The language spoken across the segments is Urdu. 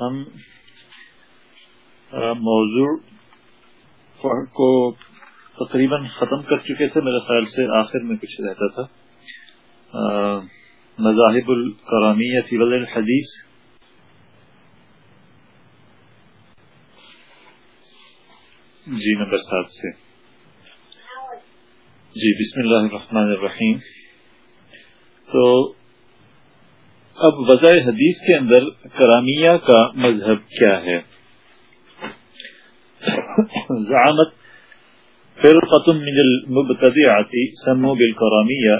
ہم موضوع کو تقریباً ختم کر چکے تھے، میرے خیال سے آخر میں کچھ رہتا تھا۔ مذاہب الکرامیہ فی الحدیث۔ جی نمبر سات سے۔ جی بسم اللہ الرحمن الرحیم۔ تو اب وضع حدیث کے اندر کرامیہ کا مذہب کیا ہے؟ زعامت فرقت من المبتدعاتی سمو بالکرامیہ۔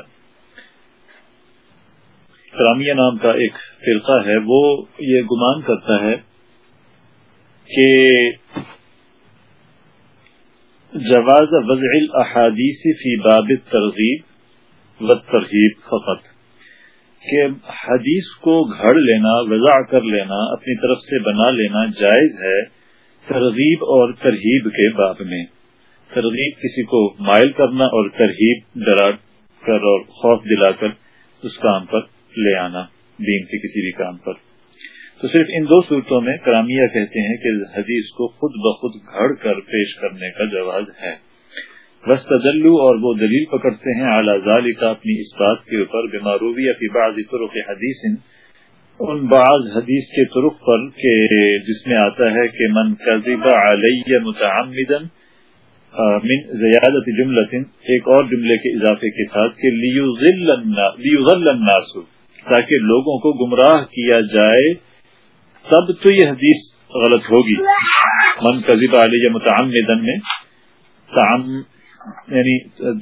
کرامیہ نام کا ایک فرقہ ہے، وہ یہ گمان کرتا ہے کہ جواز وضع الاحادیث فی باب الترغیب والترغیب فقط۔ کہ حدیث کو گھڑ لینا وضع کر لینا، اپنی طرف سے بنا لینا جائز ہے ترغیب اور ترہیب کے باب میں۔ ترغیب کسی کو مائل کرنا اور ترہیب، ڈرا کر اور خوف دلا کر اس کام پر لے آنا، دین کے کسی بھی کام پر۔ تو صرف ان دو صورتوں میں کرامیہ کہتے ہیں کہ حدیث کو خود بخود گھڑ کر پیش کرنے کا جواز ہے۔ وسطلو اور وہ دلیل پکڑتے ہیں اعلی ذالی کا اپنی اس بات کے اوپر بیماروی فی بعض طرق حدیث، ان بعض حدیث کے طرق پر کہ جس میں آتا ہے کہ من کذب علی متعمدا من زیادت جملت، ایک اور جملے کے اضافے کے ساتھ کہ لیغل الناس، تاکہ لوگوں کو گمراہ کیا جائے، تب تو یہ حدیث غلط ہوگی۔ من کذب علی متعمدا میں یعنی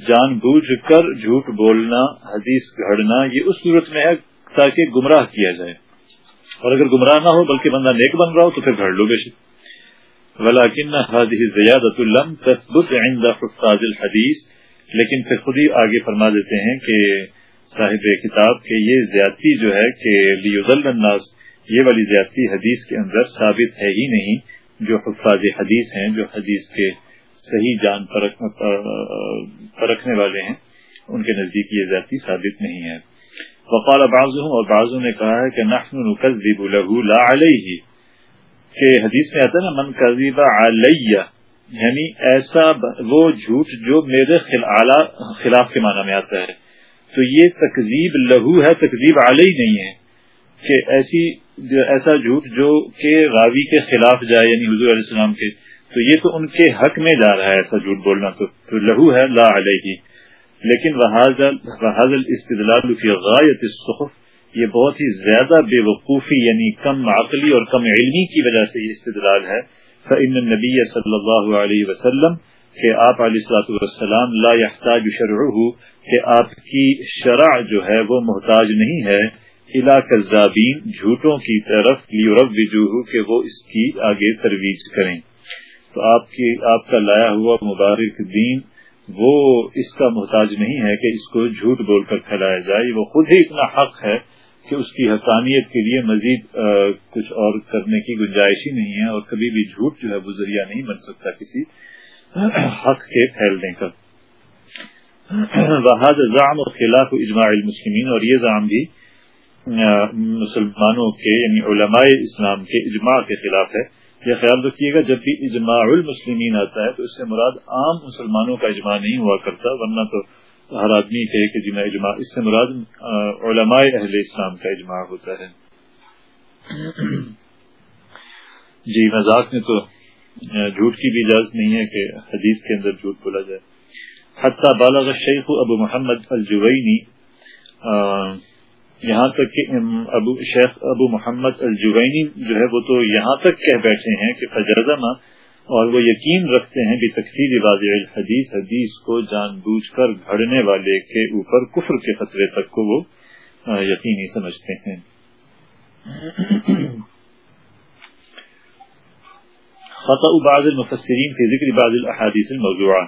جان بوجھ کر جھوٹ بولنا، حدیث گھڑنا، یہ اس صورت میں ہے تاکہ گمراہ کیا جائے۔ اور اگر گمراہ نہ ہو، بلکہ بندہ نیک بن رہا ہو، تو پھر گھڑ لو بے ولاکن زیادت عند حفاظ الحدیث لیکن پھر خود ہی آگے فرما دیتے ہیں کہ صاحب کتاب کہ یہ زیادتی جو ہے کہ الناس، یہ والی زیادتی حدیث کے اندر ثابت ہے ہی نہیں، جو حفاظ حدیث ہیں، جو حدیث کے صحیح جان پرکھنے والے ہیں۔ ان کے نزدیک یہ ذاتی ثابت نہیں ہے۔ وقال بعضهم، اور بعضوں نے کہا ہے کہ نحن نکذب له لا علیہ۔ کہ حدیث میں آتا ہے نا، من کذب علی یعنی ایسا وہ جھوٹ جو میرے خلاف کے معنی میں آتا ہے۔ تو یہ تکذیب لہو ہے، تکذیب علی نہیں ہے۔ کہ ایسی ایسا جھوٹ جو کہ راوی کے خلاف جائے یعنی حضور علیہ السلام کے تو یہ تو ان کے حق میں جا رہا ہے ایسا جھوٹ بولنا تو, تو لہو ہے لا علیہ۔ لیکن استدلال فی غایت الصحف یہ بہت ہی زیادہ بے وقوفی یعنی کم عقلی اور کم علمی کی وجہ سے یہ استدلال ہے۔ فإن النبی صلی اللہ علیہ وسلم کہ آپ علیہ السلاۃ والسلام لا يحتاج شرعه کہ آپ کی شرع جو ہے وہ محتاج نہیں ہے۔ الا کذابین جھوٹوں کی طرف لیورجوہ کہ وہ اس کی آگے ترویج کریں۔ تو آپ کی، آپ کا لایا ہوا مبارک دین وہ اس کا محتاج نہیں ہے کہ اس کو جھوٹ بول کر پھیلایا جائے، وہ خود ہی اتنا حق ہے کہ اس کی حقانیت کے لیے مزید کچھ اور کرنے کی گنجائش ہی نہیں ہے اور کبھی بھی جھوٹ جو ہے وہ ذریعہ نہیں بن سکتا کسی حق کے پھیلنے کا۔ بحاد زام اور خلاف اجماع المسلمین اور یہ زام بھی مسلمانوں کے یعنی علماء اسلام کے اجماع کے خلاف ہے۔ یہ خیال رکھیے گا، جب بھی اجماع المسلمین آتا ہے تو اس سے مراد عام مسلمانوں کا اجماع نہیں ہوا کرتا، ورنہ تو ہر آدمی کہ جی جمع اجماع، اس سے مراد علماء اہل اسلام کا اجماع ہوتا ہے۔ جی مذاق میں تو جھوٹ کی بھی اجازت نہیں ہے کہ حدیث کے اندر جھوٹ بولا جائے۔ حتیٰ بالغ شیخ ابو محمد الجوینی یہاں تک کہ ابو شیخ ابو محمد الجوینی جو ہے وہ تو یہاں تک کہہ بیٹھے ہیں کہ فجرزمہ اور وہ یقین رکھتے ہیں کہ تقسیم واضح الحدیث، حدیث کو جان بوجھ کر گھڑنے والے کے اوپر کفر کے خطرے تک کو وہ یقینی سمجھتے ہیں۔ خطا بعض المفسرین کی ذکر بعض الاحادیث الموضوع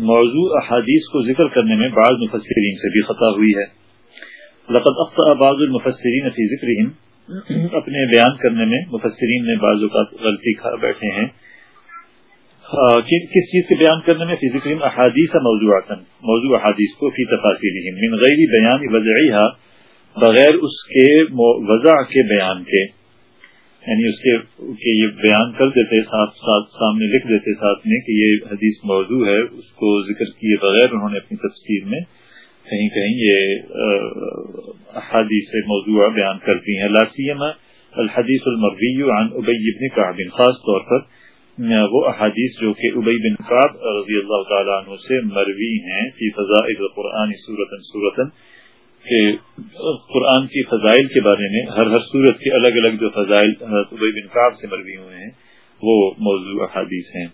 موضوع احادیث کو ذکر کرنے میں بعض مفسرین سے بھی خطا ہوئی ہے۔ لقد اخطا بعض المفسرین فی ذکرہم اپنے بیان کرنے میں مفسرین نے بعض اوقات غلطی کھا بیٹھے ہیں۔ کس چیز کے بیان کرنے میں؟ فی ذکرہم احادیث موضوعاتا، موضوع احادیث کو فی تفاصیلہم، من غیر بیان وضعیہا، بغیر اس کے وضع کے بیان کے۔ یعنی اس کے، کہ یہ بیان کر دیتے، ساتھ ساتھ سامنے لکھ دیتے ساتھ میں کہ یہ حدیث موضوع ہے، اس کو ذکر کیے بغیر انہوں نے اپنی تفسیر میں کہیں کہیں یہ احادیث موضوع بیان کرتی ہیں لاسیما الحدیث المروی عن ابی بن کعب، خاص طور پر وہ احادیث جو کہ ابئی بن کعب رضی اللہ تعالیٰ عنہ سے مروی ہیں، فی فضائل القرآن صورتن صورتن کہ قرآن کی فضائل کے بارے میں ہر ہر صورت کے الگ الگ جو فضائل ابی بن کعب سے مروی ہوئے ہیں، وہ موضوع حادیث ہیں۔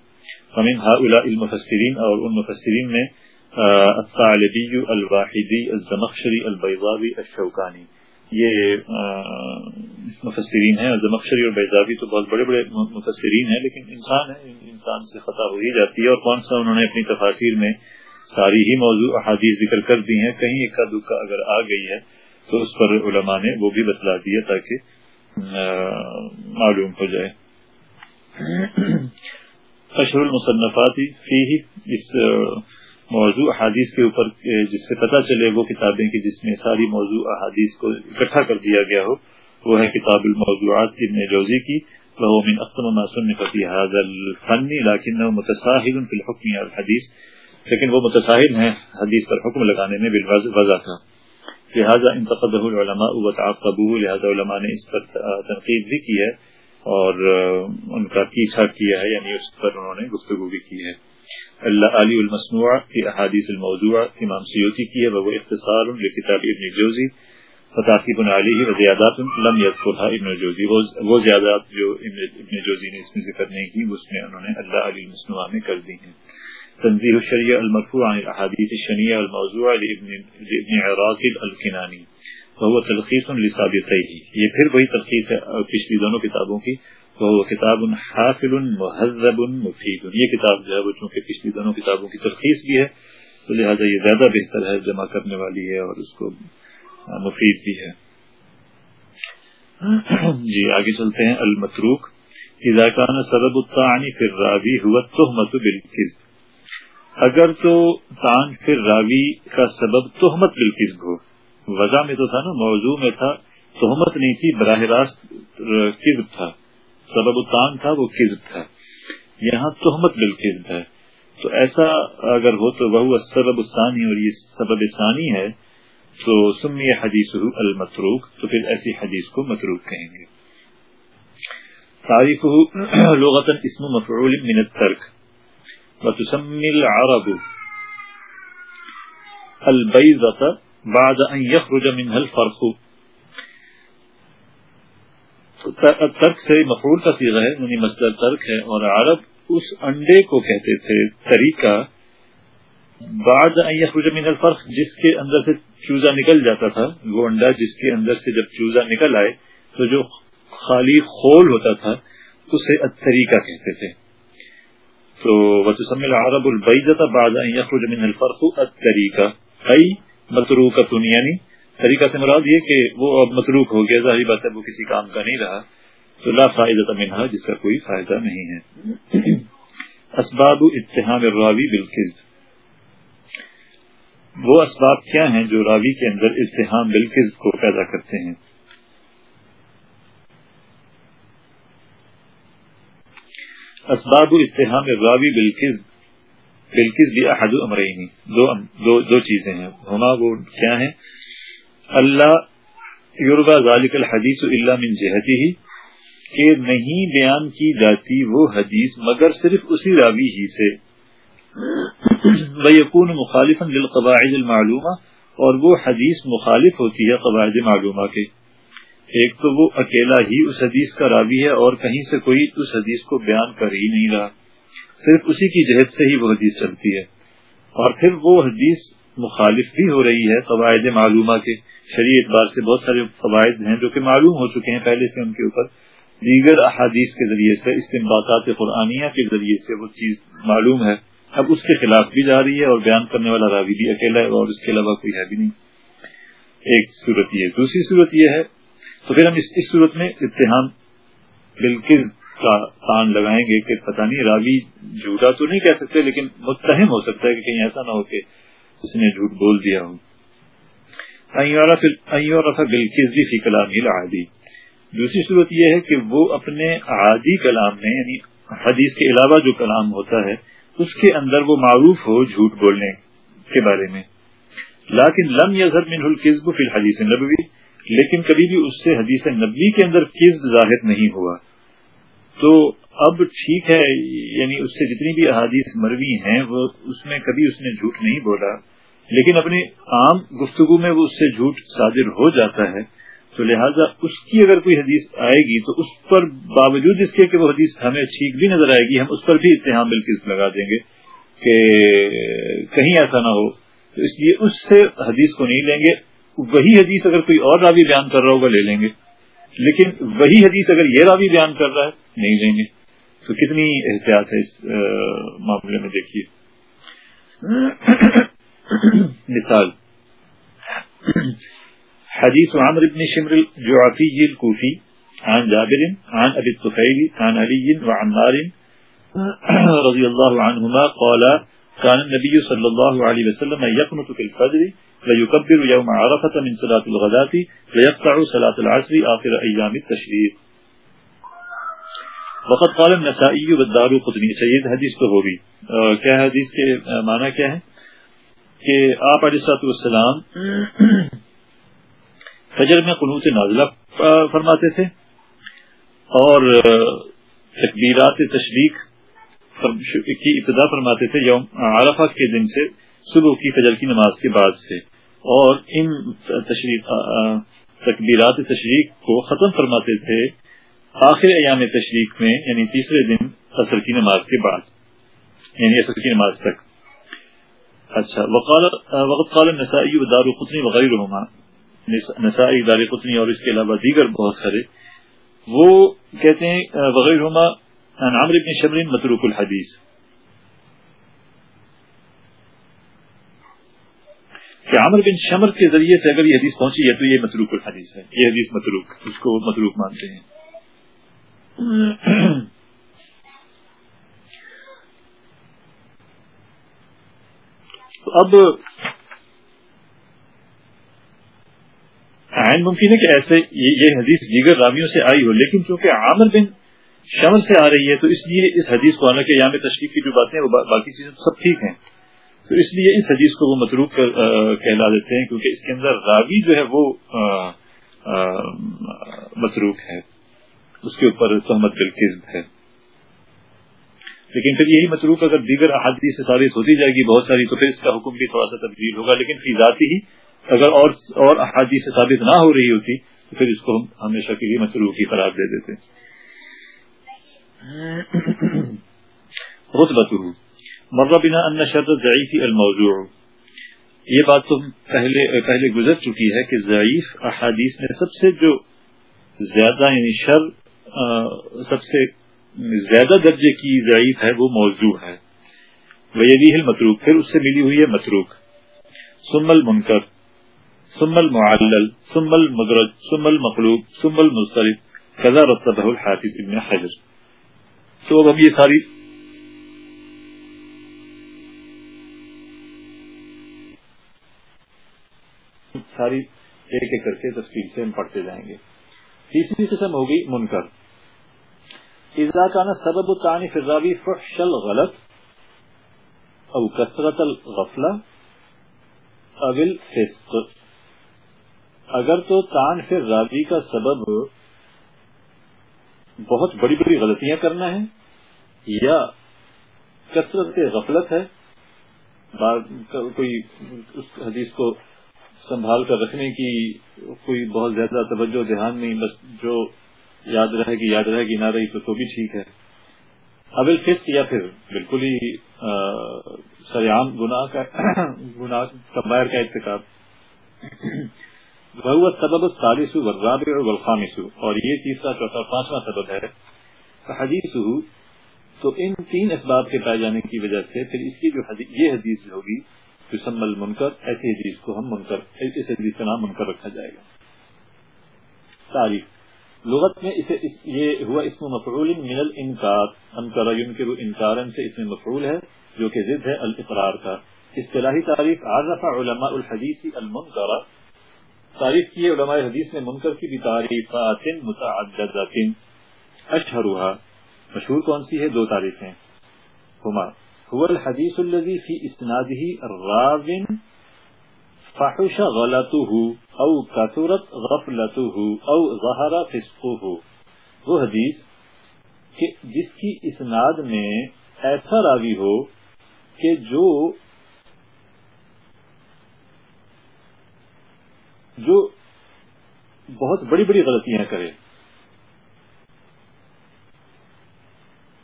فمن المفسرین اور ان مفسرین میں الثعلبی الواحدی الزمخشری البیضاوی الشوکانی. یہ مفسرین ہیں، زمخشری اور بیضاوی تو بہت بڑے بڑے مفسرین ہیں، لیکن انسان ہے انسان سے خطا ہو ہی جاتی ہے، اور کون سا انہوں نے اپنی تفاصیر میں ساری ہی موضوع، احادیث ذکر کر دی ہیں، کہیں ایک دکا اگر آ گئی ہے تو اس پر علماء نے وہ بھی بتلا دیا تاکہ معلوم ہو جائے۔ اشر المصنفات فی اس موضوع احادیث کے اوپر جس سے پتہ چلے وہ کتابیں کہ جس میں ساری موضوع احادیث کو اکٹھا کر دیا گیا ہو، وہ ہے کتاب الموضوعات ابن جوزی کی وہ من اختم ما صنف في هذا الفن لكنه متساهل في الحكم على الحديث۔ لیکن وہ متساہل ہیں، حدیث پر حکم لگانے میں وضع تھا۔ لہٰذا انتقد العلماء وتعقبوه، لہذا علماء نے اس پر تنقید بھی کی ہے اور ان کا پیچھا کیا ہے یعنی اس پر انہوں نے گفتگو بھی کی ہے۔ علی المصنوع کی احادیث الموضوع امام سیوتی کی ہے، وہ اختصار لکتاب ابن جوزی فتاقیب علی و زیادات لم یذکرها ابن جوزی۔ وہ زیادات جو ابن جوزی نے اس میں ذکر نہیں کی، اس میں انہوں نے اللہ علی المصنوع میں کر دی ہیں۔ تنظیح الشریع المرفوع عن الاحاديث الشنيعه الموضوع لابن ابن عراق الکنانی وهو تلخیص لسابقیه یہ پھر وہی تلخیص ہے پچھلی دونوں کتابوں کی وهو کتاب حافل مهذب مفید یہ کتاب جو ہے وہ چونکہ پچھلی دونوں کتابوں کی تلخیص بھی ہے، تو لہذا یہ زیادہ بہتر ہے، جمع کرنے والی ہے اور اس کو مفید بھی ہے۔ جی آگے چلتے ہیں۔ المتروک اذا كان سبب الطعن في الراوي هو التهمه بالكذب. اگر تو تان پھر راوی کا سبب تہمت بالکذب ہو۔ وجہ میں تو تھا نا، موضوع میں تھا تہمت نہیں تھی، براہ راست کذب تھا۔ سبب تان تھا، وہ کذب تھا۔ یہاں تہمت بالکذب ہے۔ تو ایسا اگر ہو تو وہ سبب ثانی اور یہ سبب ثانی ہے، تو سمی حدیث المتروک، تو پھر ایسی حدیث کو متروک کہیں گے۔ تاریخ لغتن اسم مفعول من الترک۔ وتسمي العرب۔ البيضة بعد أن يخرج منها الفرق ترک سے مفعول کا سیغہ ہے یعنی مصدر ترک ہے، اور عرب اس انڈے کو کہتے تھے، طریقہ بعد ان من الفرق جس کے اندر سے چوزا نکل جاتا تھا، وہ انڈا جس کے اندر سے جب چوزا نکل آئے، تو جو خالی خول ہوتا تھا، اسے طریقہ کہتے تھے۔ تو وتسمى العرب البيضة بعد ان يخرج من الفرق الطريقة اي متروکہ یعنی طریقہ سے مراد یہ کہ وہ اب متروک ہو گیا ظاہری بات ہے وہ کسی کام کا نہیں رہا تو لا فائدہ منها جس کا کوئی فائدہ نہیں ہے۔ اسباب اتحام الراوی بالکذب۔ وہ اسباب کیا ہیں جو راوی کے اندر اتحام بالکذب کو پیدا کرتے ہیں؟ اسباب اتحام راوی بالکز بالکز بھی احد امرینی دو, دو, دو چیزیں ہیں۔ ہما وہ کیا ہیں؟ اللہ یوربا ذالک الحدیث اللہ من جہتی ہی کہ نہیں بیان کی جاتی وہ حدیث مگر صرف اسی راوی ہی سے۔ یقون مخالف للقواعد المعلومہ، اور وہ حدیث مخالف ہوتی ہے قواعد معلومہ کے۔ ایک تو وہ اکیلا ہی اس حدیث کا راوی ہے اور کہیں سے کوئی اس حدیث کو بیان کر ہی نہیں رہا۔ صرف اسی کی جہد سے ہی وہ حدیث چلتی ہے۔ اور پھر وہ حدیث مخالف بھی ہو رہی ہے قواعد معلومہ کے۔ شریع اعتبار سے بہت سارے قواعد ہیں جو کہ معلوم ہو چکے ہیں پہلے سے ان کے اوپر۔ دیگر احادیث کے ذریعے سے استمباطات قرآنیہ کے ذریعے سے وہ چیز معلوم ہے۔ اب اس کے خلاف بھی جا رہی ہے اور بیان کرنے والا راوی بھی اکیلا ہے اور اس کے علاوہ کوئی ہے بھی نہیں۔ ایک صورت یہ دوسری صورت یہ ہے، تو پھر ہم اس اس صورت میں اتحام بالکل کا تان لگائیں گے کہ پتہ نہیں راوی جھوٹا تو نہیں کہہ سکتے، لیکن متہم ہو سکتا ہے کہ کہیں ایسا نہ ہو کہ اس نے جھوٹ بول دیا ہو۔ فی کلام عادی دوسری صورت یہ ہے کہ وہ اپنے عادی کلام میں یعنی حدیث کے علاوہ جو کلام ہوتا ہے، اس کے اندر وہ معروف ہو جھوٹ بولنے کے بارے میں. لاکن لم یظہر من القزب فی الحدیث نبوی لیکن کبھی بھی اس سے حدیث نبی کے اندر قزب ظاہر نہیں ہوا. تو اب ٹھیک ہے یعنی اس سے جتنی بھی احادیث مروی ہیں، وہ اس میں کبھی اس نے جھوٹ نہیں بولا. لیکن اپنی عام گفتگو میں وہ اس سے جھوٹ صادر ہو جاتا ہے، تو لہٰذا اس کی اگر کوئی حدیث آئے گی تو اس پر باوجود اس کے کہ وہ حدیث ہمیں ٹھیک بھی نظر آئے گی، ہم اس پر بھی اتحام بالکل لگا دیں گے کہ کہیں ایسا نہ ہو۔ تو اس لیے اس سے حدیث کو نہیں لیں گے، وہی حدیث اگر کوئی اور راوی بیان کر رہا ہوگا لے لیں گے۔ لیکن وہی حدیث اگر یہ راوی بیان کر رہا ہے، نہیں لیں گے۔ تو کتنی احتیاط ہے اس معاملے میں دیکھیے۔ مثال. حدیث عمر بن شمر الجعفي الكوفي عن جابر عن أبي الطفيل عن علي وعمار رضي الله عنهما قال كان النبي صلى الله عليه وسلم يقنط في الفجر ويكبر يوم عرفة من صلاة الغداة ويقطع صلاة العصر آخر أيام التشريق. وقد قال النسائي والدار قطنی سید حدیث تو ہوگی کیا کہ آپ علیہ السلام فجر میں قنوت نازلہ فرماتے تھے اور تکبیرات تشریق کی ابتدا فرماتے تھے یوم عرفہ کے دن سے، صبح کی فجر کی نماز کے بعد سے۔ اور ان تشریق تکبیرات تشریق کو ختم فرماتے تھے آخر ایام تشریق میں یعنی تیسرے دن عصر کی نماز کے بعد یعنی عصر کی نماز تک۔ اچھا وقت قال النسائی و دار قطنی وغیرہ نسائی، دار قطنی اور اس کے علاوہ دیگر بہت سارے. وہ کہتے ہیں وغیرہ عامر بن شمرین متروک الحدیث. کہ عامر بن شمر کے ذریعے سے اگر یہ حدیث پہنچی ہے تو یہ متروک الحدیث ہے، یہ حدیث متروک، اس کو متروک مانتے ہیں۔ اب عین ممکن ہے کہ ایسے یہ حدیث دیگر راویوں سے آئی ہو، لیکن چونکہ عامر بن شمل سے آ رہی ہے، تو اس لیے اس حدیث کو حالانکہ یام تشریف کی جو باتیں وہ باقی چیزیں سب ٹھیک ہیں۔ تو اس لیے اس حدیث کو وہ متروک کہلا دیتے ہیں، کیونکہ اس کے اندر راوی جو ہے وہ متروک ہے۔ اس کے اوپر تحمد بالکزب ہے۔ لیکن پھر یہی متروک اگر دیگر احادیث سے ثابت ہوتی جائے گی، بہت ساری تو پھر اس کا حکم بھی تھوڑا سا تبدیل ہوگا، لیکن فی ذاتی ہی اگر اور اور احادیث سے ثابت نہ ہو رہی ہوتی، تو پھر اس کو ہم ہمیشہ کے لیے مسلوق ہی قرار دے دیتے۔ مرہ بنا ان شرط ضعیفی الموضوع۔ یہ بات تو پہلے پہلے گزر چکی ہے کہ ضعیف احادیث میں سب سے جو زیادہ یعنی شر سب سے زیادہ درجے کی ضعیف ہے، وہ موضوع ہے۔ وہ یہ متروک پھر اس سے ملی ہوئی ہے متروک۔ سمل منکر ثم المعلل، ثم المدرج، ثم المخلوق، ثم المسترد كذا رتبه الحافظ ابن حجر۔ تو اب ہم یہ ساری ساری ایک ایک کر کے تفصیل سے ہم پڑھتے جائیں گے۔ تیسری قسم ہوگی منکر۔ اذا كان سبب الثاني في الراوي فحش الغلط او كثرة الغفلة او الفسق. اگر تو تان سے راضی کا سبب بہت بڑی بڑی غلطیاں کرنا ہے یا کثرت غفلت ہے کوئی اس حدیث کو سنبھال کر رکھنے کی کوئی بہت زیادہ توجہ دھیان نہیں، بس جو یاد رہے گی، یاد رہے گی، نہ رہی تو تو بھی ٹھیک ہے۔ ابل فسق یا پھر بالکل ہی سریام گناہ کا، گناہ کبائر کا ارتکاب وہ سبب سالس والرابع والخامس۔ اور یہ تیسرا، چوتھا، پانچواں سبب ہے۔ حدیث تو ان تین اسباب کے پائے جانے کی وجہ سے پھر اس کی جو حدیث یہ حدیث ہوگی جسم المنکر، ایسی حدیث کو ہم منکر، اس حدیث کا نام منکر رکھا جائے گا۔ تعریف لغت میں اسے اس یہ ہوا اسم مفعول من الانکار۔ انکر ينکر انکارن سے اسم مفعول ہے، جو کہ ضد ہے، الاقرار کا۔ اصطلاحی تعریف عرف علماء الحدیث المنکر۔ تعریف کی ہے علماء حدیث نے منکر کی بھی تعریفات متعددات اشہرها۔ مشہور کون سی ہے؟ دو تعریفیں۔ ہما۔ هو الحديث الذي في اسناده راو فحش غلطه او كثرت غفلته او ظهر فسقه وہ حدیث کہ جس کی اسناد میں ایسا راوی ہو کہ جو جو بہت بڑی بڑی غلطیاں کرے۔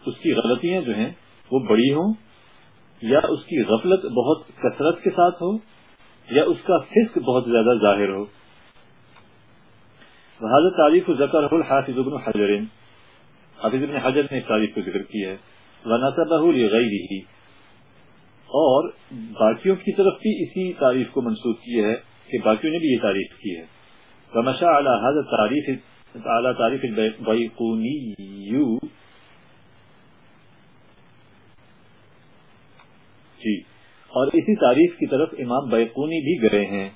اس کی غلطیاں جو ہیں وہ بڑی ہوں یا اس کی غفلت بہت کثرت کے ساتھ ہو؟ یا اس کا فسق بہت زیادہ ظاہر ہو۔ حضرت تعریف ذکر الحافظ ابن حجر۔ حافظ ابن حجر نے تعریف کو ذکر کی ہے۔ غیر اور باقیوں کی طرف بھی اسی تعریف کو منسوخ کی ہے کہ باقیوں نے بھی یہ تعریف کی ہے۔ رمشا اعلیٰ حضرت تعریف اعلیٰ تعریف جی اور اسی تعریف کی طرف امام بیقونی بھی گئے ہیں۔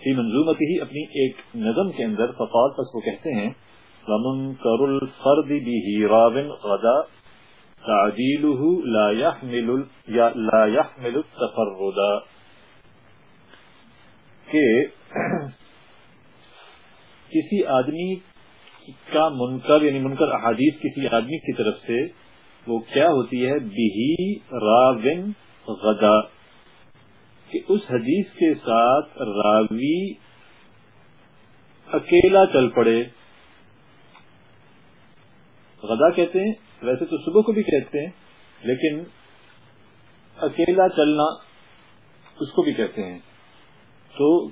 فی منظومت ہی اپنی ایک نظم کے اندر فقال پس وہ کہتے ہیں ومنکر الفرد به راو غدا تعدیله لا يحمل لا يحمل التفرد کہ کسی آدمی کا منکر یعنی منکر احادیث کسی آدمی کی طرف سے وہ کیا ہوتی ہے؟ بہی راون غدا۔ کہ اس حدیث کے ساتھ راوی اکیلا چل پڑے۔ غدا کہتے ہیں، ویسے تو صبح کو بھی کہتے ہیں، لیکن اکیلا چلنا اس کو بھی کہتے ہیں۔ تو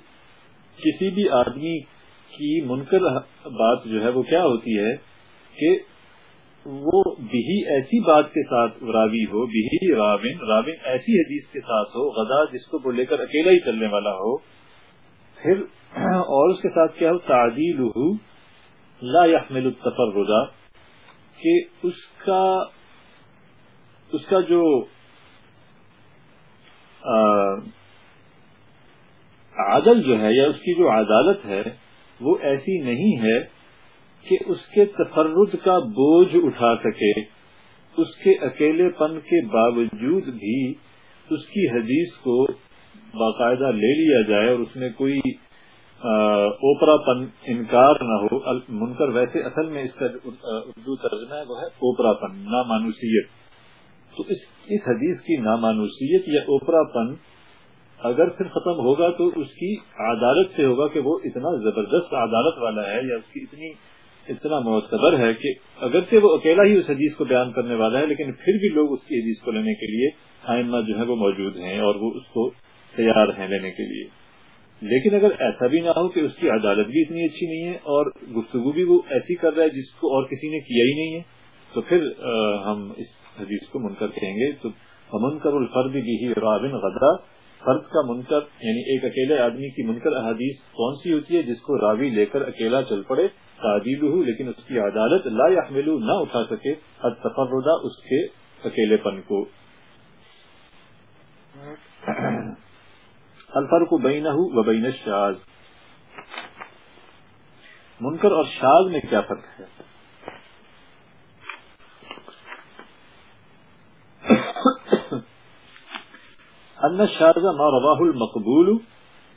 کسی بھی آدمی کی منکر بات جو ہے وہ کیا ہوتی ہے کہ وہ بھی ایسی بات کے ساتھ راوی ہو، بھی راوین راوین ایسی حدیث کے ساتھ ہو غدا جس کو وہ لے کر اکیلا ہی چلنے والا ہو، پھر اور اس کے ساتھ کیا ہو؟ تعدیل لا يحمل التفرد کہ اس کا اس کا جو عادل جو ہے یا اس کی جو عدالت ہے، وہ ایسی نہیں ہے کہ اس کے تفرد کا بوجھ اٹھا سکے، اس کے اکیلے پن کے باوجود بھی اس کی حدیث کو باقاعدہ لے لیا جائے اور اس میں کوئی اوپرا پن انکار نہ ہو۔ منکر ویسے اصل میں اس کا اردو ترجمہ ہے، وہ ہے اوپرا پن، نامانوسیت۔ تو اس اس حدیث کی نامانوسیت یا اوپرا پن اگر پھر ختم ہوگا تو اس کی عدالت سے ہوگا کہ وہ اتنا زبردست عدالت والا ہے یا اس کی اتنی اتنا معتبر ہے کہ اگرچہ وہ اکیلا ہی اس حدیث کو بیان کرنے والا ہے، لیکن پھر بھی لوگ اس کی حدیث کو لینے کے لیے آئمہ جو ہے وہ موجود ہیں اور وہ اس کو تیار ہیں لینے کے لیے۔ لیکن اگر ایسا بھی نہ ہو کہ اس کی عدالت بھی اتنی اچھی نہیں ہے اور گفتگو بھی وہ ایسی کر رہا ہے جس کو اور کسی نے کیا ہی نہیں ہے، تو پھر ہم اس حدیث کو منکر کہیں گے۔ تو منکر الفرد بھی ہی رابن فرد کا منکر یعنی ایک اکیلے آدمی کی منکر احادیث کون سی ہوتی ہے جس کو راوی لے کر اکیلا چل پڑے؟ تعدیل ہو لیکن اس کی عدالت لا يحمل نہ اٹھا سکے۔ تفردہ اس کے اکیلے پن کو۔ الفرق بینہ و بین الشاذ۔ منکر اور شاذ میں کیا فرق ہے؟ ان الشاذ ما رواه المقبول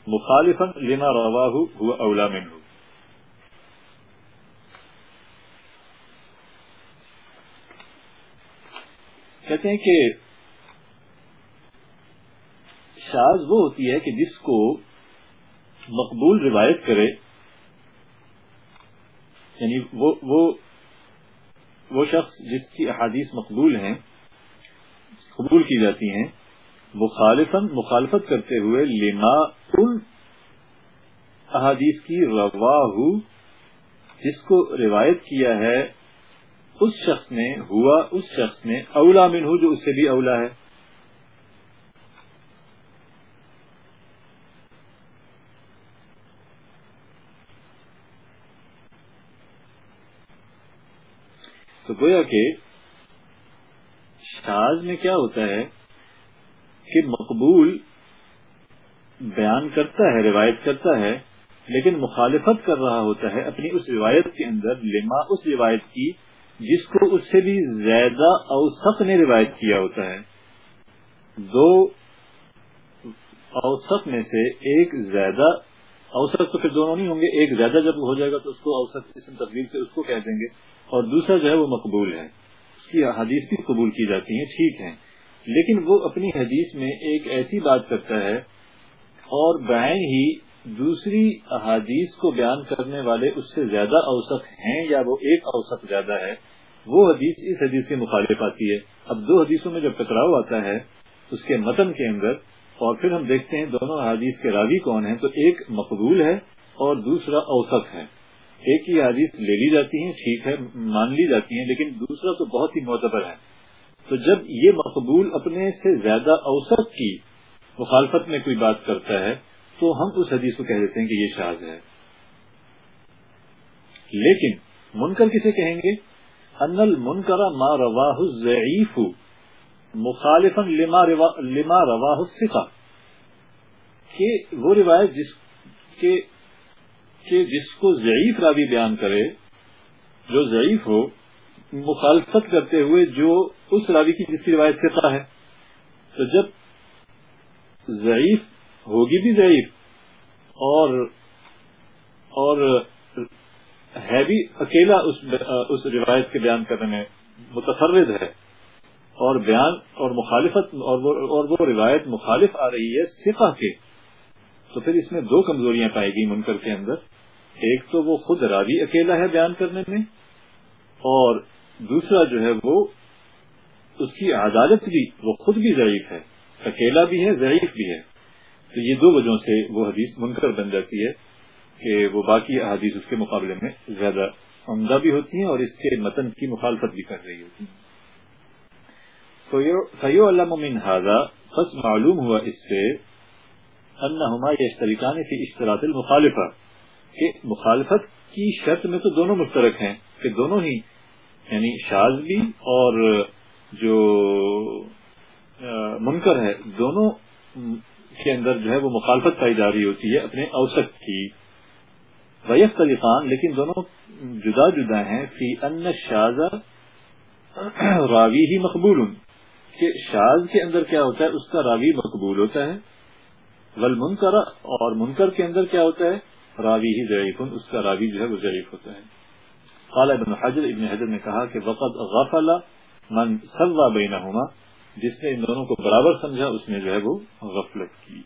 مخالفا لما رواه هو اولا منه. کہتے ہیں کہ شاز وہ ہوتی ہے کہ جس کو مقبول روایت کرے یعنی وہ وہ وہ شخص جس کی احادیث مقبول ہیں، قبول کی جاتی ہیں مخالفن مخالفت کرتے ہوئے لما ان احادیث کی رواہ جس کو روایت کیا ہے، اس شخص نے ہوا، اس شخص نے اولا من جو اس سے بھی اولا ہے۔ تو گویا کہ شاز میں کیا ہوتا ہے؟ کہ مقبول بیان کرتا ہے، روایت کرتا ہے، لیکن مخالفت کر رہا ہوتا ہے اپنی اس روایت کے اندر، لما اس روایت کی، جس کو اس سے بھی زیادہ اوسط نے روایت کیا ہوتا ہے۔ دو اوسط میں سے ایک زیادہ، اوسط تو پھر دونوں نہیں ہوں گے، ایک زیادہ جب ہو جائے گا تو اس کو اوسط اسم تبدیل سے اس کو کہہ دیں گے، اور دوسرا جو ہے وہ مقبول ہے۔ اس کی حدیث بھی قبول کی جاتی ہیں، ٹھیک ہے لیکن وہ اپنی حدیث میں ایک ایسی بات کرتا ہے اور بین ہی دوسری احادیث کو بیان کرنے والے اس سے زیادہ اوسط ہیں یا وہ ایک اوسط زیادہ ہے، وہ حدیث اس حدیث کے مخالف آتی ہے۔ اب دو حدیثوں میں جب ٹکراؤ آتا ہے اس کے متن کے اندر اور پھر ہم دیکھتے ہیں دونوں حدیث کے راوی کون ہیں، تو ایک مقبول ہے اور دوسرا اوسط ہے۔ ایک ہی حدیث لے لی جاتی ہیں، ٹھیک ہے، مان لی جاتی ہیں، لیکن دوسرا تو بہت ہی معتبر ہے۔ تو جب یہ مقبول اپنے سے زیادہ اوسط کی مخالفت میں کوئی بات کرتا ہے، تو ہم اس حدیث کو کہہ دیتے ہیں کہ یہ شاذ ہے۔ لیکن منکر کسے کہیں گے؟ ان المنکر ما رواہ الضعیف مخالفا لما لما رواہ الثقہ کہ وہ روایت جس کے، کہ جس کو ضعیف راوی بیان کرے، جو ضعیف ہو، مخالفت کرتے ہوئے جو اس راوی کی جس کی روایت ثقہ ہے۔ تو جب ضعیف ہوگی بھی ضعیف اور اور ہے بھی اکیلا اس اس روایت کے بیان کرنے میں متفرد ہے اور بیان اور مخالفت اور وہ اور وہ روایت مخالف آ رہی ہے صفا کے۔ تو پھر اس میں دو کمزوریاں پائے گی منکر کے اندر۔ ایک تو وہ خود راوی اکیلا ہے بیان کرنے میں اور دوسرا جو ہے وہ اس کی عدالت بھی، وہ خود بھی ضعیف ہے، اکیلا بھی ہے، ضعیف بھی ہے۔ تو یہ دو وجہوں سے وہ حدیث منکر بن جاتی ہے کہ وہ باقی احادیث اس کے مقابلے میں زیادہ عمدہ بھی ہوتی ہیں اور اس کے متن کی مخالفت بھی کر رہی ہوتی ہیں۔ فیو علام حاضہ بس معلوم ہوا اس سے انہما اشتریکان فی اشتراط المخالفہ کہ مخالفت کی شرط میں تو دونوں مشترک ہیں، کہ دونوں ہی یعنی شاز بھی اور جو منکر ہے، دونوں کے اندر جو ہے وہ مخالفت پائی جا رہی ہوتی ہے اپنے اوسط کی۔ ویف طریقان لیکن دونوں جدا جدا ہیں۔ فی ان شاز راوی ہی مقبول۔ کہ شاز کے اندر کیا ہوتا ہے، اس کا راوی مقبول ہوتا ہے۔ ول منکر اور منکر کے اندر کیا ہوتا ہے راوی ہی ضعیف، اس کا راوی جو ہے وہ ضعیف ہوتا ہے۔ قال ابن حجر ابن حجر نے کہا کہ وقت غفل من سوا بینہما، جس نے ان دونوں کو برابر سمجھا، اس نے جو ہے وہ غفلت کی۔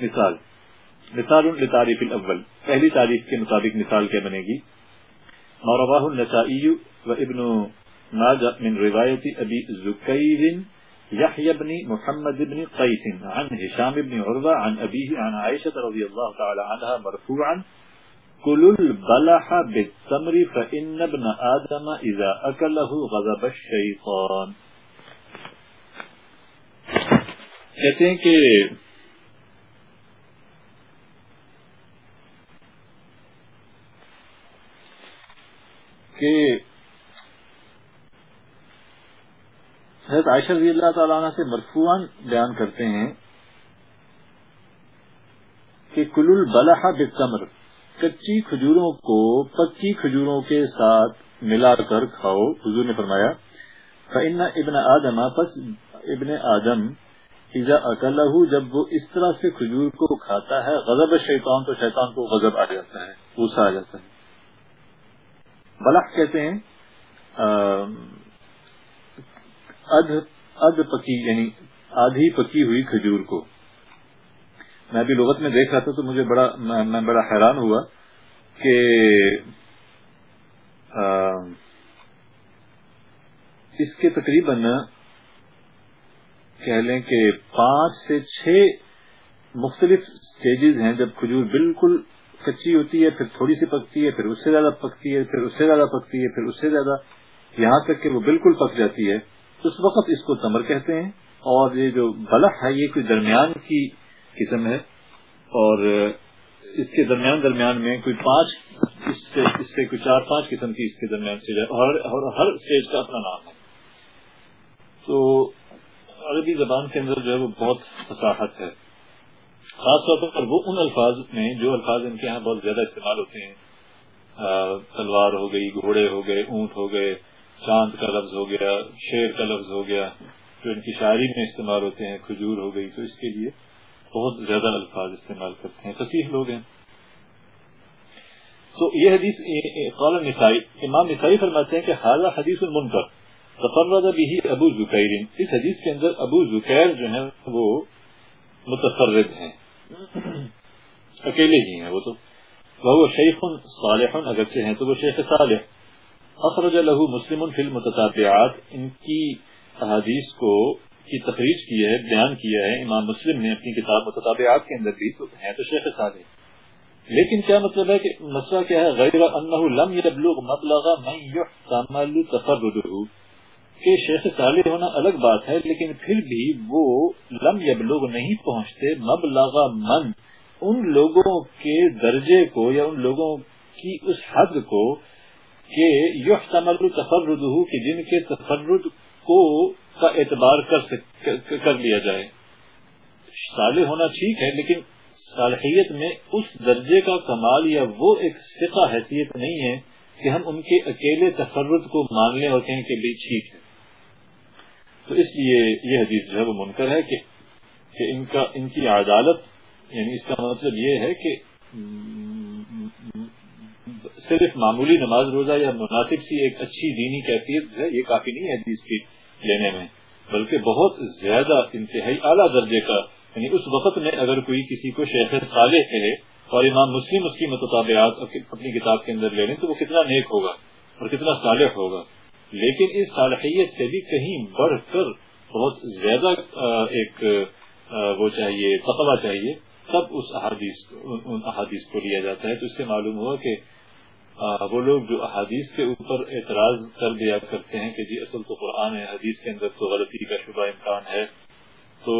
مثال مثال لتعریف الاول۔ پہلی تعریف کے مطابق مثال کیا بنے گی؟ مورواہ النسائی و ابن ماجہ من روایت ابی زکیر يحيى بن محمد بن قيس عن هشام بن عروة عن أبيه عن عائشة رضي الله تعالى عنها مرفوعا كل البلح بالتمر فإن ابن آدم إذا أكله غضب الشيطان۔ کہتے ہیں کہ کہ حضرت عائشہ رضی اللہ تعالیٰ عنہ سے مرفوعان بیان کرتے ہیں کہ کل البلح بتمر کچی کھجوروں کو پکی کھجوروں کے ساتھ ملا کر کھاؤ، حضور نے فرمایا، فإن ابن آدم، پس ابن آدم ایزا اکلہ جب وہ اس طرح سے کھجور کو کھاتا ہے، غضب شیطان تو شیطان کو غضب آ جاتا ہے، غصہ آ جاتا ہے۔ بلح کہتے ہیں اد پکی یعنی آدھی پکی ہوئی کھجور کو۔ میں ابھی لغت میں دیکھ رہا تھا تو مجھے بڑا میں بڑا حیران ہوا کہ اس کے تقریباً کہہ لیں کہ پانچ سے چھ مختلف سٹیجز ہیں جب کھجور بالکل کچی ہوتی ہے، پھر تھوڑی سی پکتی ہے، پھر اس سے زیادہ پکتی ہے، پھر اس سے زیادہ پکتی ہے، پھر اس سے زیادہ، یہاں تک کہ وہ بالکل پک جاتی ہے۔ اس وقت اس کو تمر کہتے ہیں اور یہ جو بلح ہے، یہ کوئی درمیان کی قسم ہے اور اس کے درمیان درمیان میں کوئی پانچ، اس سے اس سے کوئی چار، پانچ قسم کی اس کے درمیان سے اور ہر اسٹیج کا اپنا نام ہے۔ تو عربی زبان کے اندر جو ہے وہ بہت فصاحت ہے۔ خاص طور پر وہ ان الفاظ میں جو الفاظ ان کے یہاں بہت زیادہ استعمال ہوتے ہیں۔ تلوار ہو گئی، گھوڑے ہو گئے، اونٹ ہو گئے، چاند کا لفظ ہو گیا، شیر کا لفظ ہو گیا، جو ان کی شاعری میں استعمال ہوتے ہیں، کھجور ہو گئی۔ تو اس کے لیے بہت زیادہ الفاظ استعمال کرتے ہیں فصیح لوگ ہیں۔ تو یہ حدیث قول نسائی امام نسائی فرماتے ہیں کہ حاضر حدیث المنکر، تفرد بھی ابو زکیر اس حدیث کے اندر ابو زکیر جو ہیں، وہ متفرد ہیں۔ اکیلے ہی ہیں وہ تو۔ وہ شیخ صالح، اگرچہ ہیں تو وہ شیخ صالح۔ اخرج له مسلم فی المتتابعات، ان کی احادیث کو کی تخریج کی ہے، بیان کیا ہے، امام مسلم نے اپنی کتاب متطابعات کے اندر بھی تو ہیں تو شیخ صالح لیکن کیا مطلب ہے کہ مسئلہ کیا ہے؟ غیر انه لم يبلغ مبلغ من يحتمل تفرده۔ کہ شیخ صالح ہونا الگ بات ہے، لیکن پھر بھی وہ لم یبلغ نہیں پہنچتے مبلغ من۔ ان لوگوں کے درجے کو یا ان لوگوں کی اس حد کو کہ یحتمل تفرده، کہ جن کے تفرد کو کا اعتبار کر, کر لیا جائے۔ صالح ہونا ٹھیک ہے لیکن صالحیت میں اس درجے کا کمال یا وہ ایک سکا حیثیت نہیں ہے کہ ہم ان کے اکیلے تفرد کو مان لیں اور کہیں کہ بھی ٹھیک ہے۔ تو اس لیے یہ حدیث جو ہے وہ منکر ہے کہ کہ ان کا ان کی عدالت یعنی اس کا مطلب یہ ہے کہ صرف معمولی نماز روزہ یا مناسب سی ایک اچھی دینی کیفیت ہے یہ کافی نہیں ہے حدیث کی۔ لینے میں، بلکہ بہت زیادہ انتہائی اعلیٰ درجے کا یعنی اس وقت میں اگر کوئی کسی کو شیخ صالح کہے اور امام مسلم اس کی متطابعات اپنی کتاب کے اندر لے لیں تو وہ کتنا نیک ہوگا اور کتنا صالح ہوگا۔ لیکن اس صالحیت سے بھی کہیں بڑھ کر بہت زیادہ ایک وہ چاہیے تقوا چاہیے، تب اس احادیث، ان احادیث کو لیا جاتا ہے۔ تو اس سے معلوم ہوا کہ وہ لوگ جو احادیث کے اوپر اعتراض کر دیا کرتے ہیں کہ جی اصل تو قرآن ہے، حدیث کے اندر تو غلطی کا شبہ امکان ہے، تو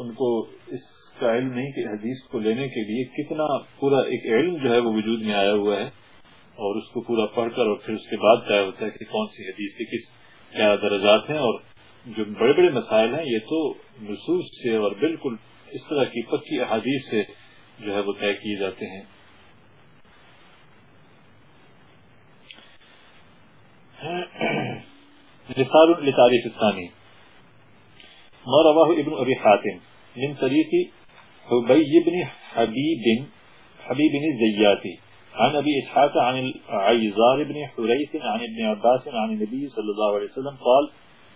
ان کو اس کا علم نہیں کہ حدیث کو لینے کے لیے کتنا پورا ایک علم جو ہے وہ وجود میں آیا ہوا ہے، اور اس کو پورا پڑھ کر اور پھر اس کے بعد طے ہوتا ہے کہ کون سی حدیث کے کس کیا درجات ہیں، اور جو بڑے بڑے مسائل ہیں یہ تو نصوص سے اور بالکل اس طرح کی پکی احادیث سے جو ہے وہ طے کیے جاتے ہیں۔ مثال لتعريف الثاني. ما رواه ابن أبي حاتم من طريق حبي بن حبيب حبيب الزياتي عن أبي إسحاق عن عيزار بن حريث عن ابن عباس عن النبي صلى الله عليه وسلم قال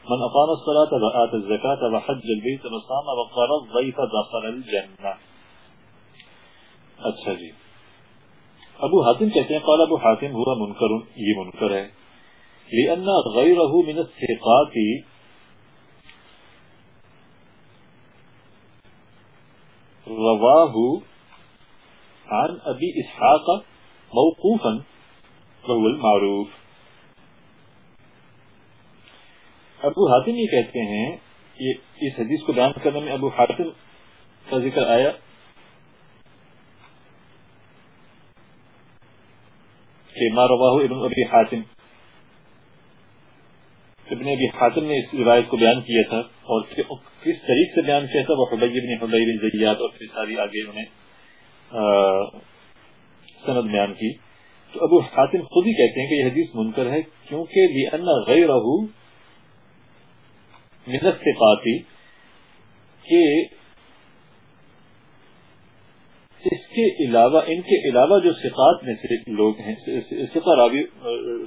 من أقام الصلاة وآتى الزكاة وحج البيت وصام وقال الضيف دخل الجنة. اچھا جی أبو حاتم کہتے ہیں قال ابو حاتم هو منکر یہ منکر ہے. لان غيره من الثقات رواہ عن ابی اسحاق موقوفا، وهو المعروف. ابو حاتم یہ کہتے ہیں، یہ اس حدیث کو بیان کرنے میں ابو حاتم کا ذکر آیا۔ کہ ما رواہ ابن ابی حاتم۔ ابن ابی حاتم نے اس روایت کو بیان کیا تھا اور کس طریق سے بیان کیا تھا وہ حبی ابن حبیر زیاد اور پھر ساری آگے انہیں سند بیان کی تو ابو حاتم خود ہی کہتے ہیں کہ یہ حدیث منکر ہے کیونکہ لئن غیرہ من الثقاتی کہ اس کے علاوہ ان کے علاوہ جو ثقات میں سے لوگ ہیں ثقہ راوی,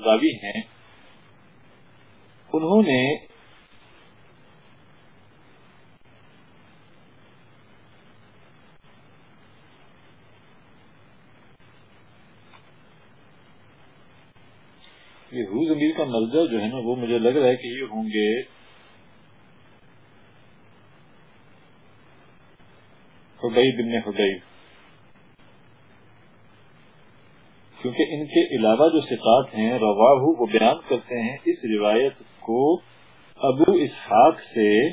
راوی ہیں انہوں نے یہ ہو زمیر کا مرجع جو ہے نا، وہ مجھے لگ رہا ہے کہ یہ ہوں گے۔ حبیب بن حبیب کیونکہ ان کے علاوہ جو صفات ہیں رواہ وہ بیان کرتے ہیں اس روایت کو ابو اسحاق سے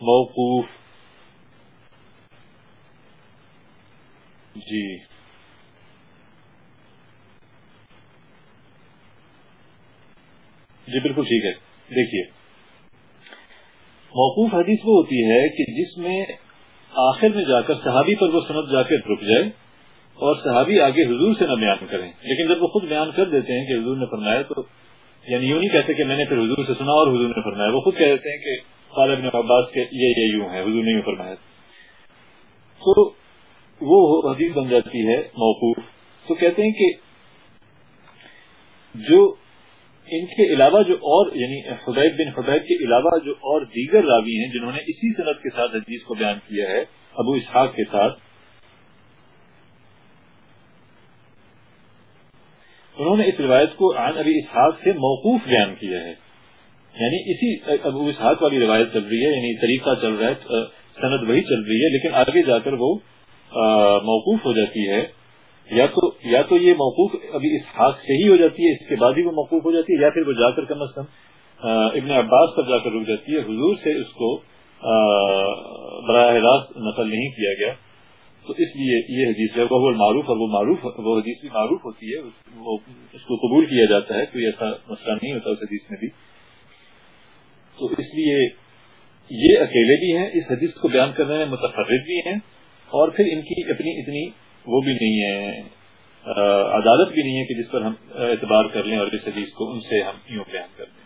موقوف۔ جی۔ جی بالکل ٹھیک ہے۔ دیکھیے۔ موقوف حدیث وہ ہوتی ہے کہ جس میں آخر میں جا کر صحابی پر وہ صنعت جا کے رک جائے۔ اور صحابی آگے حضور سے نہ بیان کریں۔ لیکن جب وہ خود بیان کر دیتے ہیں کہ حضور نے فرمایا تو یعنی یوں نہیں کہتے کہ میں نے پھر حضور سے سنا اور حضور نے فرمایا، وہ خود کہتے ہیں کہ خالب عباس کے یہ یہ یوں ہے، حضور نے یوں فرمایا۔ تو وہ حدیث بن جاتی ہے موقوف۔ تو کہتے ہیں کہ جو ان کے علاوہ جو اور یعنی حدیب بن حدیب کے علاوہ جو اور دیگر راوی ہیں جنہوں نے اسی صنعت کے ساتھ حدیث کو بیان کیا ہے، ابو اسحاق کے ساتھ انہوں نے اس روایت کو عن ابی اسحاق سے موقوف بیان کیا ہے۔ یعنی اسی ابو اسحاق والی روایت چل رہی ہے یعنی طریقہ چل رہا ہے سند وہی چل رہی ہے، لیکن آگے جا کر وہ موقوف ہو جاتی ہے۔ یا تو یا تو یہ موقوف ابھی اس ہاتھ سے ہی ہو جاتی ہے، اس کے بعد ہی وہ موقوف ہو جاتی ہے، یا پھر وہ جا کر کم از کم ابن عباس پر جا کر رک جاتی ہے۔ حضور سے اس کو براہ راست نقل نہیں کیا گیا۔ تو اس لیے یہ حدیث ہے وہ معروف اور وہ معروف وہ حدیث بھی معروف ہوتی ہے، اس کو قبول کیا جاتا ہے، کوئی ایسا مسئلہ نہیں ہوتا اس حدیث میں بھی۔ تو اس لیے یہ اکیلے بھی ہیں، اس حدیث کو بیان کرنے میں متفرد بھی ہیں اور پھر ان کی اپنی اتنی وہ بھی نہیں ہے عدالت بھی نہیں ہے کہ جس پر ہم اعتبار کر لیں اور اس حدیث کو ان سے ہم یوں بیان کر دیں۔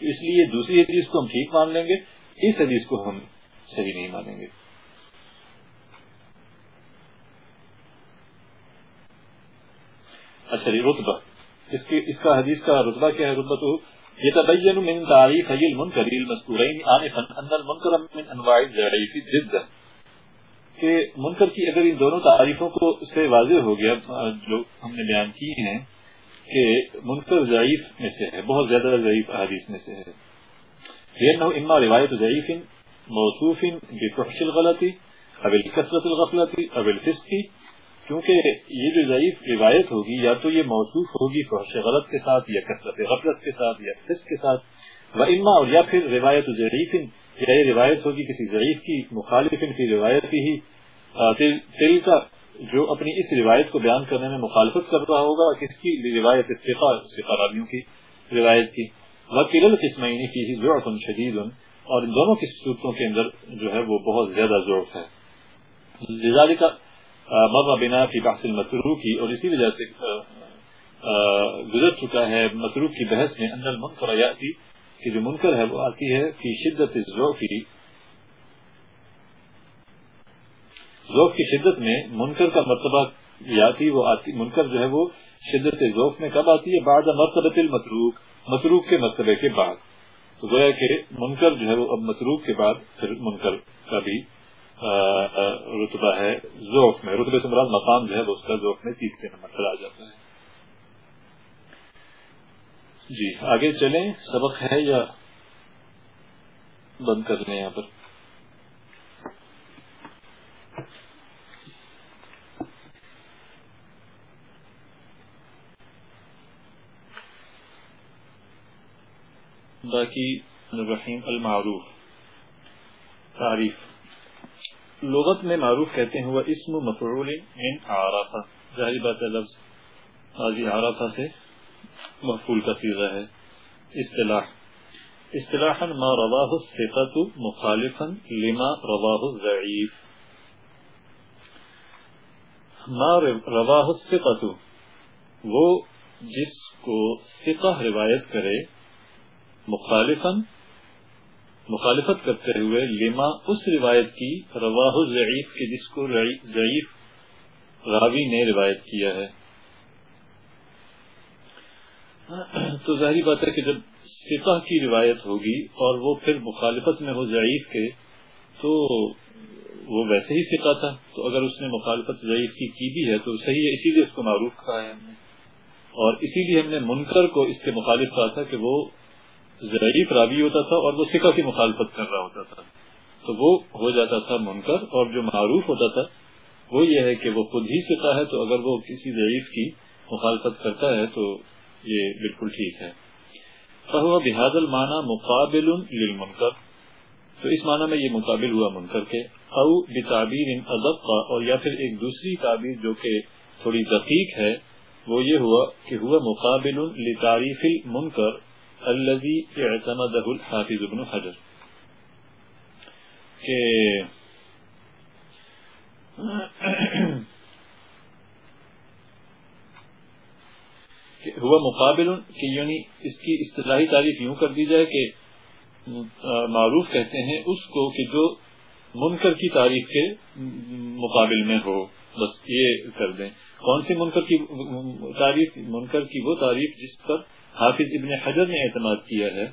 اس لیے دوسری حدیث کو ہم ٹھیک مان لیں گے، اس حدیث کو ہم صحیح نہیں مانیں گے۔ اچھا جی، رتبہ۔ اس کے اس کا حدیث کا رتبہ کیا ہے؟ رتبہ تو یہ تبین من تعریف المنکر المذکورین آنفا ان المنکر من انواع الضعیف جدا کہ منکر کی اگر ان دونوں تعریفوں کو سے واضح ہو گیا، جو ہم نے بیان کی ہیں، کہ منکر ضعیف میں سے ہے، بہت زیادہ ضعیف حدیث میں سے ہے۔ یہ اما روایت ضعیف موصوف بفحش الغلطی اب الکثرت الغفلتی اب الفسقی کیونکہ یہ جو ضعیف روایت ہوگی یا تو یہ موصوف ہوگی فحش غلط کے ساتھ یا کثرت غفلت کے ساتھ یا فسق کے ساتھ، و اما اور یا پھر روایت ضعیف یا یہ روایت ہوگی کسی ضعیف کی مخالف کی روایت کی ہی تل کا جو اپنی اس روایت کو بیان کرنے میں مخالفت کر رہا ہوگا کس کی؟ روایت راویوں کی روایت کی۔ وکیل القسمین کی ہی ضرورت شدید، اور ان دونوں کی صورتوں کے اندر جو ہے وہ بہت زیادہ ضرورت ہے۔ لذالک مبا بنا کی بحث المترو کی اور اسی وجہ سے گزر چکا ہے مترو کی بحث میں اندر منکر یاتی کہ جو منکر ہے وہ آتی ہے فی شدت ذوقی ذوق کی شدت میں منکر کا مرتبہ یاتی وہ آتی، منکر جو ہے وہ شدت ذوق میں کب آتی ہے؟ بعد مرتبہ المسروق مسروق کے مرتبے کے بعد۔ تو گویا کہ منکر جو ہے وہ اب مسروق کے بعد پھر منکر کا بھی رتبہ ہے، ذوق میں، رتبے سے مراد مقام جو ہے وہ اس کا ذوق میں تیسرے نمبر پر آ جاتا ہے۔ جی آگے چلیں، سبق ہے یا بند کر لیں یہاں پر؟ باقی الرحیم المعروف، تعریف۔ لغت میں معروف کہتے ہیں وہ اسم مفعول من عرفہ. ظاہری بات ہے، لفظ حاضی عرفہ سے مفول کا سیغہ ہے، اصطلاح۔ اصطلاحا ما رواہ الثقت مخالفا لما رواہ الضعیف ما رواہ الثقت وہ جس کو ثقہ روایت کرے، مخالفا مخالفت کرتے ہوئے لما اس روایت کی رواہ الضعیف کے جس کو ضعیف راوی نے روایت کیا ہے۔ تو ظاہری بات ہے کہ جب سپاہ کی روایت ہوگی اور وہ پھر مخالفت میں ہو ضعیف کے، تو وہ ویسے ہی سکھا تھا۔ تو اگر اس نے مخالفت ضعیف کی کی بھی ہے تو صحیح ہے، اسی لیے اس کو معروف کہا ہے ہم نے۔ اور اسی لیے ہم نے منکر کو اس کے مخالف کہا تھا کہ وہ ضعیف راوی ہوتا تھا اور وہ سکھا کی مخالفت کر رہا ہوتا تھا۔ تو وہ ہو جاتا تھا منکر اور جو معروف ہوتا تھا، وہ یہ ہے کہ وہ خود ہی سکھا ہے، تو اگر وہ کسی ضعیف کی مخالفت کرتا ہے تو یہ بالکل ٹھیک ہے۔ فہو بحاد المانا مقابل للمنکر۔ تو اس معنی میں یہ مقابل ہوا منکر کے۔ او بتعبیر ادب کا اور یا پھر ایک دوسری تعبیر جو کہ تھوڑی دقیق ہے، وہ یہ ہوا کہ ہوا مقابل لتعریف المنکر۔ الذي اعتمده الحافظ ابن حجر. کہ ہوا مقابل کہ یعنی اس کی اصطلاحی تعریف یوں کر دی جائے کہ معروف کہتے ہیں اس کو کہ جو منکر کی تعریف کے مقابل میں ہو. بس یہ کر دیں. کون سی منکر کی تعریف؟ منکر کی وہ تعریف جس پر حافظ ابن حجر نے اعتماد کیا ہے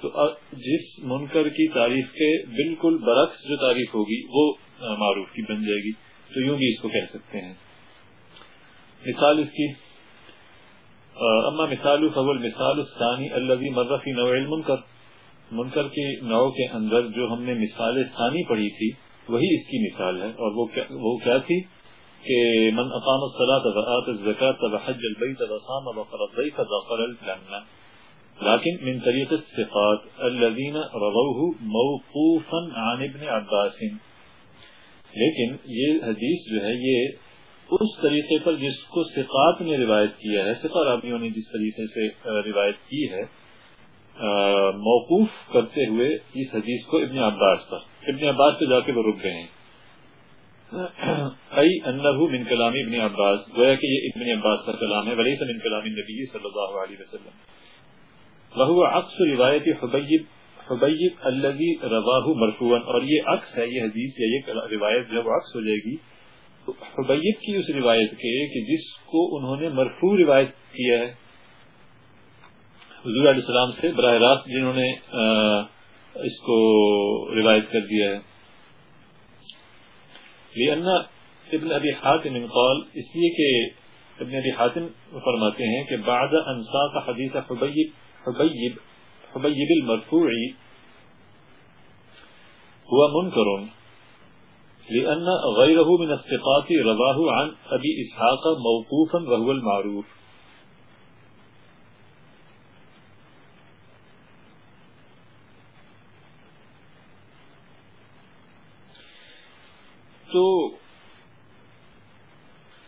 تو جس منکر کی تعریف کے بالکل برعکس جو تعریف ہوگی وہ معروف کی بن جائے گی۔ تو یوں بھی اس کو کہہ سکتے ہیں۔ مثال اس کی۔ اما مثال فول مثال الثانی الذي مر في نوع المنکر۔ منکر کی نو کے اندر جو ہم نے مثال ثانی پڑھی تھی وہی اس کی مثال ہے۔ اور وہ کیا, وہ کیا تھی؟ کہ من اقام الصلاة وآت الزكاة وحج البيت وصام وقر الضيف دخل الجنة. لكن من طريق الثقات الذين رووه موقوفا عن ابن عباس. لیکن یہ حدیث جو ہے یہ اس طریقے پر جس کو ثقات نے روایت کیا ہے سقا رابیوں نے جس طریقے سے روایت کی ہے موقوف کرتے ہوئے اس حدیث کو ابن عباس پر. ابن عباس پہ جا کے وہ رک گئے ہیں۔ ای انہو من کلام ابن عباس، گویا کہ یہ ابن عباس کا کلام ہے ولیس من کلام النبی صلی اللہ علیہ وسلم۔ وہو عکس روایت حبیب حبیب الذي رواہ مرفوعا، اور یہ عکس ہے، یہ حدیث یا یہ روایت جب عکس ہو جائے گی، تو حبیب کی اس روایت کے کہ جس کو انہوں نے مرفوع روایت کیا ہے، حضور علیہ السلام سے براہ راست جنہوں نے اس کو روایت کر دیا ہے۔ ابن ابی حاتم قال اس لیے کہ ابن ابی حاتم فرماتے ہیں کہ بعد انصاف حدیث حبیب حبیب حبیب المرفوع هو منکر لأن غيره من الثقات رواه عن أبي إسحاق موقوفا وهو المعروف. تو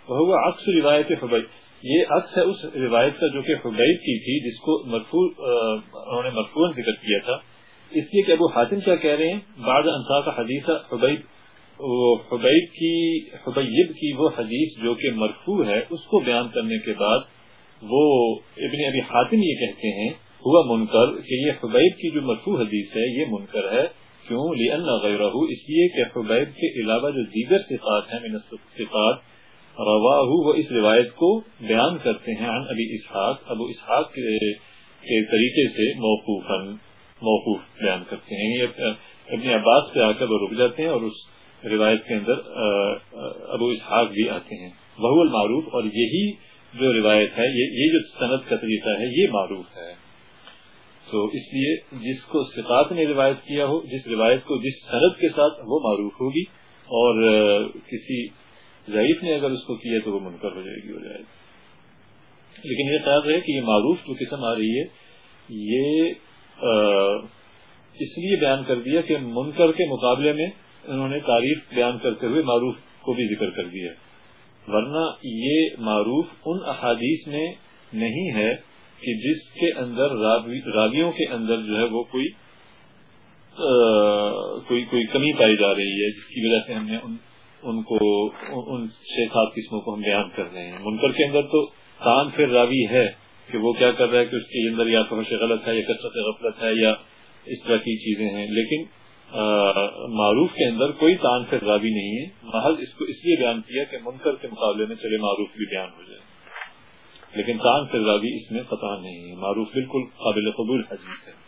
وہ عکس روایت حبیب. یہ عکس ہے اس روایت کا جو کہ حبیب کی تھی، جس کو مرفوع انہوں نے مرفوع ذکر کیا تھا۔ اس لیے کہ ابو حاتم کیا کہہ رہے ہیں، بعض انصار کا حدیث حبیب حبیب کی حبیب کی وہ حدیث جو کہ مرفوع ہے، اس کو بیان کرنے کے بعد وہ ابن ابی حاتم یہ کہتے ہیں، ہوا منکر کہ یہ حبیب کی جو مرفوع حدیث ہے، یہ منکر ہے۔ کیوں؟ لأن غیرہ اس لیے کہ حبیب کے علاوہ جو دیگر صفات ہیں، من الصفات رواہ وہ اس روایت کو بیان کرتے ہیں عن ابی اسحاق. ابو اسحاق کے طریقے سے موقوفا، موقوف بیان کرتے ہیں۔ یہ ابن عباس پہ آ کر وہ رک جاتے ہیں اور اس روایت کے اندر ابو اسحاق بھی آتے ہیں۔ بہو المعروف، اور یہی جو روایت ہے، یہ جو صنعت کا طریقہ ہے، یہ معروف ہے۔ تو اس لیے جس کو سفات نے روایت کیا ہو، جس روایت کو جس سرد کے ساتھ وہ معروف ہوگی اور کسی ضعیف نے اگر اس کو کیا تو وہ منکر ہو جائے گی، ہو جائے گی۔ لیکن یہ خیال ہے کہ یہ معروف جو قسم آ رہی ہے، یہ اس لیے بیان کر دیا کہ منکر کے مقابلے میں انہوں نے تعریف بیان کرتے ہوئے معروف کو بھی ذکر کر دیا۔ ورنہ یہ معروف ان احادیث میں نہیں ہے کہ جس کے اندر راویوں کے اندر جو ہے وہ کوئی کوئی کوئی کمی پائی جا رہی ہے، جس کی وجہ سے ہم نے ان ان کو، ان چھ سات قسموں کو ہم بیان کر رہے ہیں۔ منکر کے اندر تو تان پھر راوی ہے کہ وہ کیا کر رہا ہے کہ اس کے اندر یا فحش غلط ہے یا کثرت غفلت ہے یا اس طرح کی چیزیں ہیں۔ لیکن معروف کے اندر کوئی تان پھر راوی نہیں ہے۔ محض اس کو اس لیے بیان کیا کہ منکر کے مقابلے میں چلے معروف بھی بیان ہو جائے لیکن تان سے راوی اس میں قطع نہیں ہے، معروف بالکل قابل قبول حدیث ہے۔